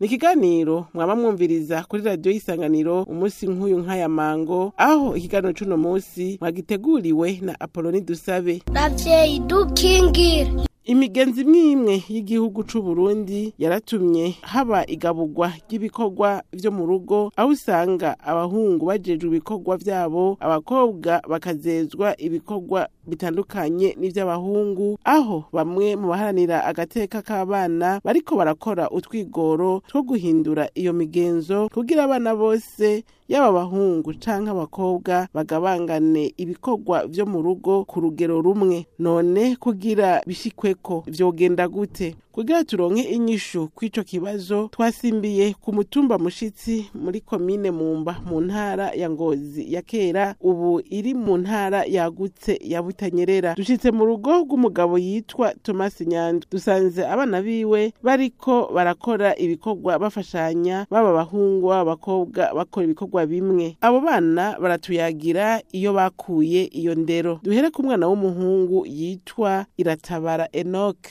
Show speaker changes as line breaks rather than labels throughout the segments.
ni ikiganiro mwaba mwumviriza kuri Radio y'isanganiro umunsi nk'uyu nk'aya mango aho ikiganiro cy'uno munsi mwagiteguriwe na apoloni dusabe
babyeyi dukingira
imigenzi imwe imwe y'igihugu cy'u Burundi yaratumye haba igabugwa ry'ibikorwa byo mu rugo aho usanga abahungu bajejwe ibikorwa byabo abakobwa bakazezwa ibikorwa bitandukanye n'iby'abahungu aho bamwe mu baharanira agateka k'abana bariko barakora utwigoro two guhindura iyo migenzo kugira abana bose yaba abahungu canke abakobwa bagabangane ibikorwa byo mu rugo ku rugero rumwe none kugira bishikweko byogenda gute kugira turonke inyishu kw'ico kibazo twasimbiye ku mutumba mushitsi muri komine mumba mu ntara ya ngozi ya kera ubu iri mu ntara yagutse ya butanyerera dushyitse mu rugo rw'umugabo yitwa thomas nyandu dusanze abana biwe bariko barakora ibikorwa bafashanya baba abahungu abakobwa bakora ibikorwa bimwe abo bana baratuyagira iyo bakuye iyo ndero duhere ku mwana w'umuhungu yitwa iratabara enoke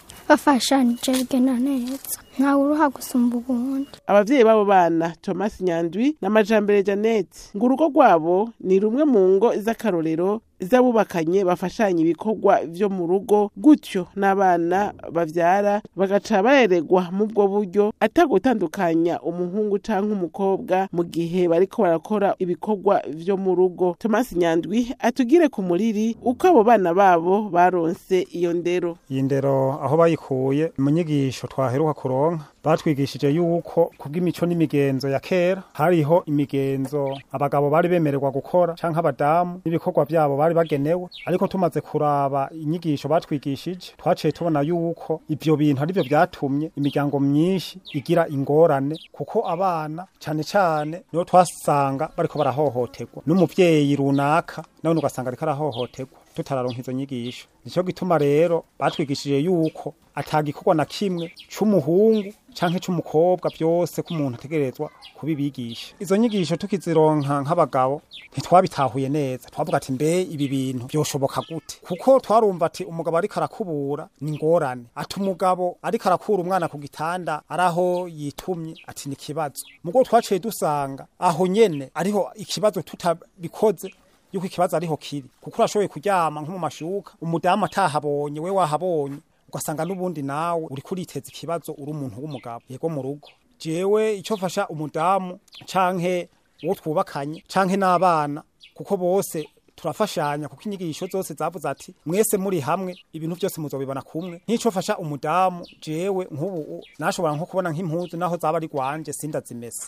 bafashanyije bigenda neza ntawe uruha gusumba ubundi
ababyeyi b'abo bana thomas nyandwi n'amajambere janete ngo urugo rwabo ni rumwe mu ngo z'akarorero z'abubakanye bafashanya ibikorwa byo mu rugo gutyo n'abana babyara bagaca bareregwa mu buryo atagutandukanya umuhungu cyangwa umukobwa mu gihe bariko barakora ibikorwa byo mu rugo thomas nyandwi atugire ku muriri uko abo bana babo baronse iyo ndero
iyi ndero aho bayikuye mu nyigisho twaheruka kuronka nyabwonko batwigishije yuko kubw'imico n'imigenzo ya kera hariho imigenzo abagabo bari bemererwa gukora canke abadamu n'ibikorwa byabo bari bagenewe ariko tumaze kuraba inyigisho batwigishije twaciye tubona yuko ibyo bintu arivyo byatumye imiryango myinshi igira ingorane kuko abana cyane cyane niho twasanga bariko barahohoterwa n’umubyeyi runaka nawe ugasanga ariko arahohoterwa tutararonka izo nyigisho nicyo gituma rero batwigishije yuko atagikorwa na kimwe cy'umuhungu cyangwa cy'umukobwa byose ko umuntu ategerezwa kubibigisha izo nyigisho tukizironka nk'abagabo ntitwabitahuye neza twavuga ati mbe ibi bintu byoshoboka gute kuko twarumva ati umugabo ariko arakubura ni ngorane ati umugabo ariko arakura umwana ku gitanda araho yitumye ati ni ikibazo mu rwego twaciye dusanga aho nyene ariho ikibazo tutabikoze yuko ikibazo ariho kiri kuko urashoboye kuryama nko mu mashuka umudamu atahabonye we wahabonye ugasanga n'ubundi nawe uri kuriteza ikibazo uri umuntu w'umugabo yego mu rugo jewe icyo mfasha umudamu canke uwo twubakanye canke n'abana kuko bose turafashanya kuko inyigisho zose zavuze ati mwese muri hamwe ibintu byose muzobibona kumwe nk'ico fasha umudamu jewe nk'ubu nashobora nko kubona nk'impuzu naho zaba ari gwanje sindazimese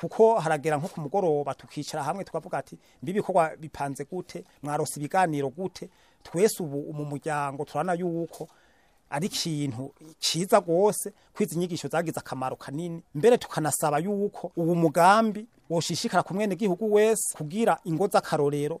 kuko haragera nko ku mugoroba tukicara hamwe tukavuga ati mbi ibikorwa bipanze gute mwarose ibiganiro gute twese ubu mu muryango turana yuko ari ikintu cyiza rwose kwiza inyigisho nyigisho zagize akamaro kanini mbere tukanasaba yuko ubu mugambi woshishikara ku mwene gihugu wese kugira ingo z'akarorero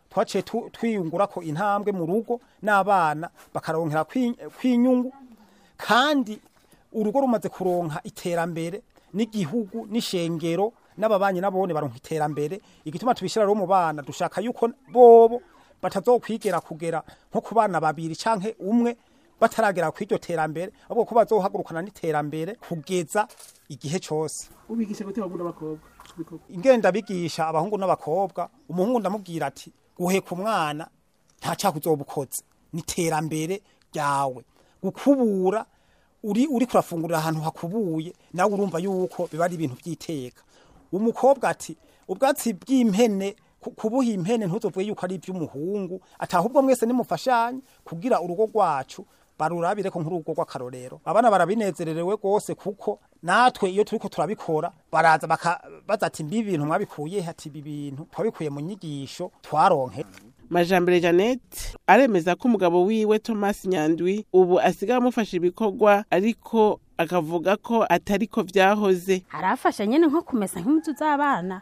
twaciye twiyungura ko intambwe mu rugo n'abana bakaronkera kwinyungu kandi urugo rumaze kuronka iterambere n'igihugu n'ishengero n'ababanyi nabone baronka iterambere igituma tubishyira rero mu bana dushaka yuko bobo batazokwigera kugera nko ku bana babiri canke umwe bataragera ku terambere ahubwo ko bazohagurukana n'iterambere kugeza igihe cyose
ubigisha gute abahungu n'abakobwa
ingenda bigisha abahungu n'abakobwa umuhungu ndamubwira ati guheka umwana nta cyakuzobukoze n'iterambere ryawe gukubura uri uri kurafungurira ahantu hakubuye nawe urumva yuko biba ari ibintu by'iteka umukobwa ati ubwatsi bw'impene kubuha impene ntuzovuge yuko ari iby'umuhungu atahubwo mwese nimufashanye kugira urugo rwacu barurabire ko nk'urubwo rw'akarorero abana barabinezererewe rwose kuko natwe iyo ko turabikora baraza bakabaza ati mbi bintu mwabikuye hati ibi bintu twabikuye mu nyigisho twaronke
majambere Jeannette aremeza ko umugabo wiwe thomas nyandwi ubu asigaye amufasha ibikorwa ariko akavuga ko atari ko byahoze.
arafasha nyene nko kumesa nk'impuzu z'abana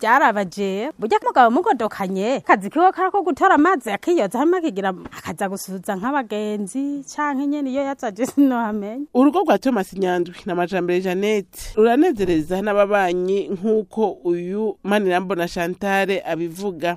byarabaje burya mugabo mugondokanye kazi kiwe karako gutora amazi akiyoza hamwe akigira akaza gusuhuza nk'abagenzi canke nyene iyo yazaje sinohamenye
urugo rwa Thomas Nyandwi na Majambere Jeannette ruranezereza n'ababanyi nk'uko uyu Manirambona Chantal abivuga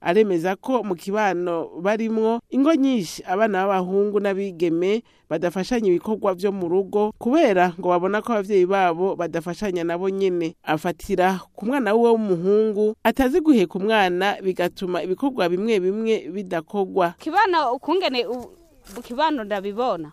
aremeza ko mu kibano barimwo ingo nyinshi abana b'abahungu n'abigeme badafashanya ibikorwa byo mu rugo kubera ngo babona ko ababyeyi babo badafashanya nabo nyine afatira ku mwana wiwe w'umuhungu atazi guheka umwana bigatuma ibikorwa bimwe bimwe bidakorwa
kibano ukungene kibano ndabibona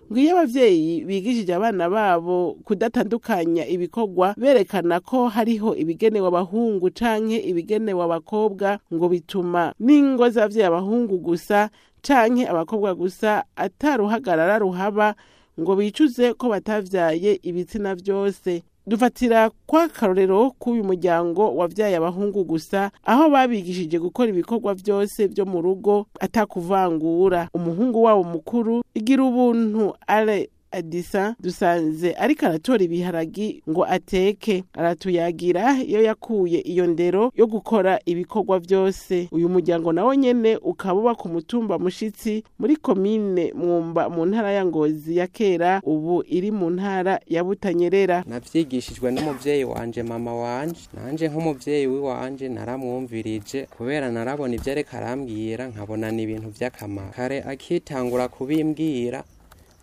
ngiyo ababyeyi bigishije abana babo kudatandukanya ibikorwa berekana ko hariho ibigenewe abahungu canke ibigenewe abakobwa ngo bituma n'ingo z'ababyeyi abahungu gusa canke abakobwa gusa ataruhagarara ruhaba ngo bicuze ko batavyaye ibitsina byose dufatira kwa karorero k'uyu muryango wabyaye abahungu gusa aho babigishije gukora ibikorwa byose byo mu rugo atakuvangura umuhungu wabo mukuru igira ubuntu ale adisa dusanze ariko aratora ibiharagi ngo ateke aratuyagira iyo yakuye iyo ndero yo gukora ibikorwa byose uyu muryango nawo nyene ukaba ku mutumba mushitsi muri komine mwumba mu ntara ya ngozi ya kera ubu iri mu ntara ya butanyerera
nabyigishijwe n’umubyeyi wanje mama wanje nanje nk'umuvyeyi wiwanje naramwumvirije kubera narabona ivyo ariko arambwira nkabona ni ibintu vy'akamaro kare akitangura kubimbwira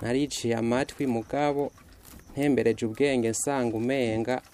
nariciye amatwi mugabo ntembereje ubwenge nsanga umenga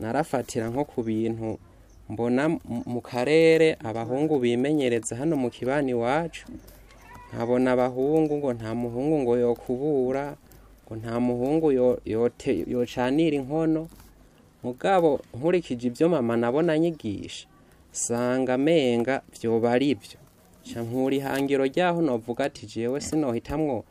narafatira nko ku bintu mbona mu karere abahungu bimenyereza hano mu kibani iwacu nkabona abahungu ngo nta muhungu ngo yokubura ngo nta muhungu yocanira inkono mugabo nkurikije ibyo mama nabona nyigisha sanga amenga byoba ari byo nkura ihangiro ryaho navuga ati jewe sinohitamwo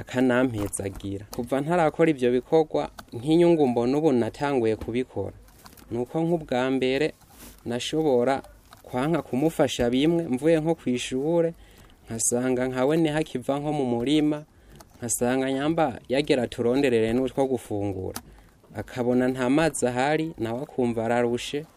akanampezagira kuva ntarakora ibyo bikorwa nk'inyungu mbona ubu natanguye kubikora ni uko nk'ubwa mbere nashobora kwanga kumufasha bimwe mvuye nko ku ishuri nkasanga nkawe ntihakiva nko mu murima nkasanga nyamba yagera turonderere n'utwo gufungura akabona nta mazi ahari nawe akumva ararushe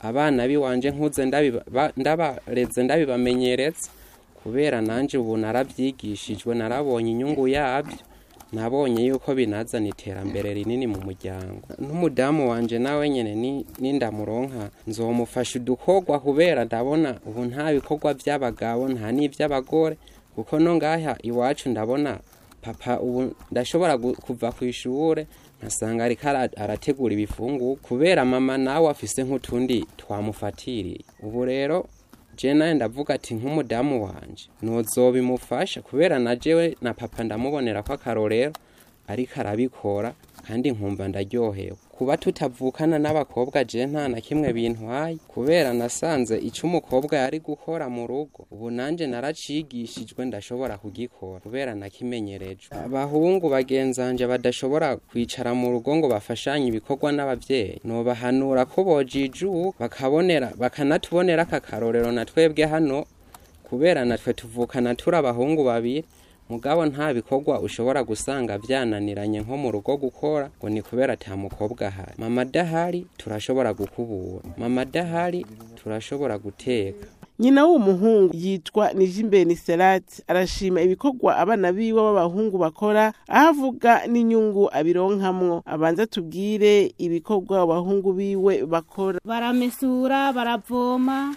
abana biwanje nkuze ndabareze ndabibamenyeretse kubera nanjye ubu narabyigishijwe narabonye inyungu yabyo nabonye yuko binazana iterambere rinini mu muryango n'umudamu wanjye nawe nyine n'indamuronka nzomufasha udukorwa kubera ndabona ubu nta bikorwa by'abagabo nta n'iby'abagore kuko no ngaha iwacu ndabona papa ubu ndashobora kuva ku ishuri Asanga ariko arategura ibifungu kubera mama nawe afise nk'utundi twamufatiriye ubu rero nawe ndavuga ati nk'umudamu wanjye ntuzobimufasha kubera na jewe na papa ndamubonera ko akarorero ariko arabikora kandi nkumva ndaryohewe kuba tutavukana n'abakobwa je nta na kimwe bintwaye kubera nasanze icyo umukobwa yari gukora mu rugo ubu nanjye naracigishijwe ndashobora kugikora kubera nakimenyerejwe abahungu bagenzanje badashobora kwicara mu rugo ngo bafashanye ibikorwa n'ababyeyi nobahanura ko bojiju bakabonera bakanatubonera akakarorero na twebwe hano kubera natwe tuvukana turi abahungu babiri mugabo nta bikorwa ushobora gusanga byananiranye nko mu rugo gukora ngo ni kubera nta mukobwa ahari mama adahari turashobora gukubura mama adahari turashobora guteka
nyina w'umuhungu yitwa nijimbeni serati arashima ibikorwa abana biwe b'abahungu bakora aho avuga n'inyungu abironkamwo abanza tubwire ibikorwa abahungu biwe bakora
baramesura baravoma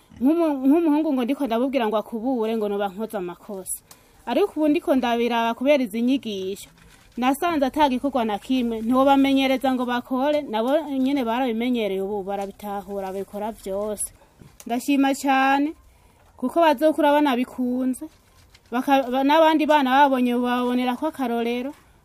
nk'umuhungu ngo ndiko ndabubwira ngo akubure ngo nuba amakosa ariko ubu ndiko ndabiraba kubera izi nyigisho nasanze atagikorwa na kimwe bamenyereza ngo bakore nabo nyine barabimenyereye ubu barabitahura babikora byose ndashima cyane kuko bazokura banabikunze n'abandi bana babonye babonera ko akarorero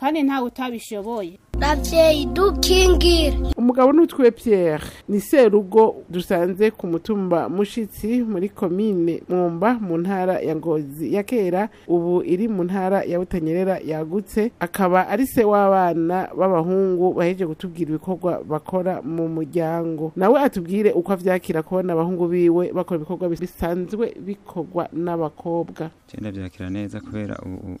kandi ntawe utabishoboye
babyeyi dukingira
umugabo n'utwe Pierre ni serugo dusanze ku mutumba mushitsi muri komine mwumba mu ntara ya ngozi ya kera ubu iri mu ntara ya butanyerera yagutse akaba ari se w'abana b'abahungu baheje gutubwira ibikorwa bakora mu muryango nawe atubwire uko avyakira kubona abahungu biwe bakora ibikorwa bisanzwe bikorwa n'abakobwa
cyenda vyakira neza kubera ubu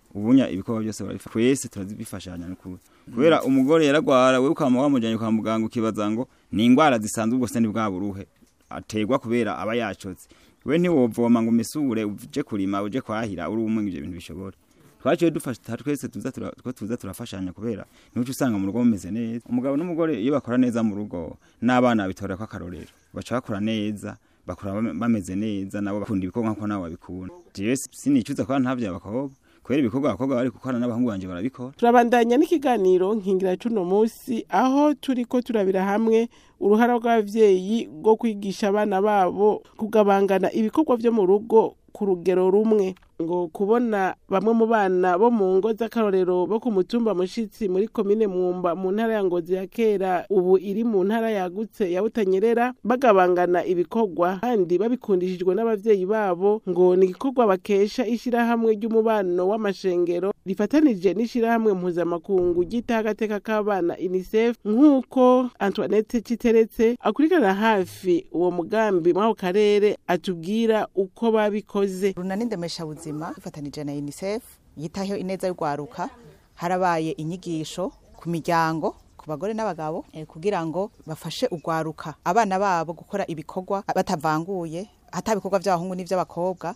ubunya ibikorwa byose barabifasha twese turabifashanya kubera umugore yaragwara we ukama wamujyanye kwa muganga ukibaza ngo ni indwara zisanzwe ubwo se ni bwa buruhe ategwa kubera aba yacotse we ntiwovoma ngo umisure uje kurima uje kwahira uri umwe ibyo bintu bishobora twaciye dufasha twese tuza turafashanya kubera n'uko usanga mu rugo bumeze neza umugabo n'umugore iyo bakora neza mu rugo n'abana bitora ko akarorero baca bakora neza bakora bameze neza nabo bakunda ibikorwa nk'uko nawe babikunda jewe sinicuza kuba ntabyo abakobwa kwera ibikorwa abakobwa bari gukora n'abahungu banjye barabikora
turabandanya n'ikiganiro nkingira cy'uno munsi aho turi ko turabira hamwe uruhara rw'ababyeyi rwo kwigisha abana babo kugabangana ibikorwa byo mu rugo ku rugero rumwe ngo kubona bamwe mu bana bo mu ngo z'akarorero bo ku mutumba mushitsi muri komine mwumba mu ntara ya ngozi ya kera ubu iri mu ntara yagutse ya butanyerera bagabangana ibikorwa kandi babikundishijwe n'ababyeyi babo ngo ni igikorwa bakesha ishyirahamwe ry'umubano w'amashengero rifatanije n'ishirahamwe mpuzamakungu ry'itagagateka k'abana UNICEF nk'uko Antoinette Kiteretse akurikirana hafi uwo mugambi mw'ako karere atubwira uko babikoze
runanindemesha buzima y'ubuzima ifatanije na unicef yitaho ineza y'urwaruka harabaye inyigisho ku miryango ku bagore n'abagabo eh, kugira ngo bafashe urwaruka abana babo gukora ibikorwa batavanguye hata ibikorwa by'abahungu n'iby'abakobwa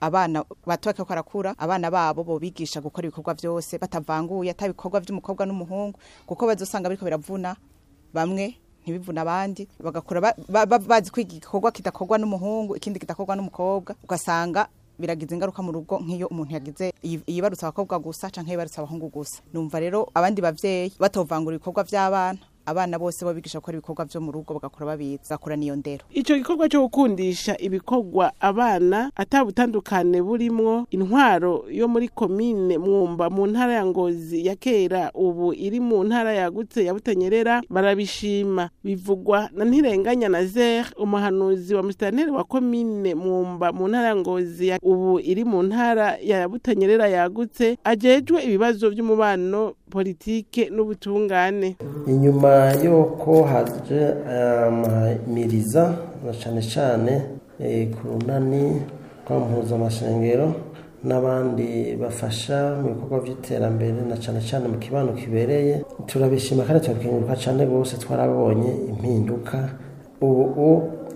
abana bato bakaba barakura abana babo bo bigisha gukora ibikorwa byose batavanguye atabikorwa by'umukobwa n'umuhungu kuko bazosanga biriko biravuna bamwe ntibivuna abandi bagakura bazi kwiga igikorwa kidakorwa n'umuhungu ikindi kidakorwa n'umukobwa ugasanga biragize ingaruka mu rugo nk'iyo umuntu yagize yibarutse abakobwa gusa cyangwa yibarutse abahungu gusa numva rero abandi babyeyi batovangura ibikorwa by'abana abana bose babigisha gukora ibikorwa byo mu rugo bagakora babitsa bagakora n'iyo ndero
icyo gikorwa cyo gukundisha ibikorwa abana atabutandukane burimo intwaro yo muri komine mwumba mu ntara ya ngozi ya kera ubu iri mu ntara yagutse ya butanyerera barabishima bivugwa na ntirenganya na zere umuhanuzi wa musitanteri wa komine mwumba mu ntara ya ngozi ubu iri mu ntara ya butanyerera yagutse agejwe ibibazo by'umubano politike n'ubutungane
inyuma y'uko haje eh, amamiriza na cyane cyane eh, ku runani rw'ampuza n'abandi bafasha mu bikorwa by'iterambere na cyane cyane mu kibano kibereye turabishima kandi turakenguruka cyane rwose twarabonye impinduka ubu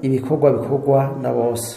ibikorwa bikorwa na bose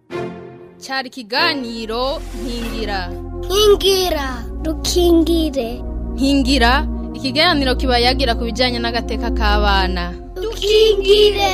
cyari ikiganiro nkingira
nkingira dukingire
nkingira ikiganiro kiba yagira ku bijyanye n'agateka k'abana
dukingire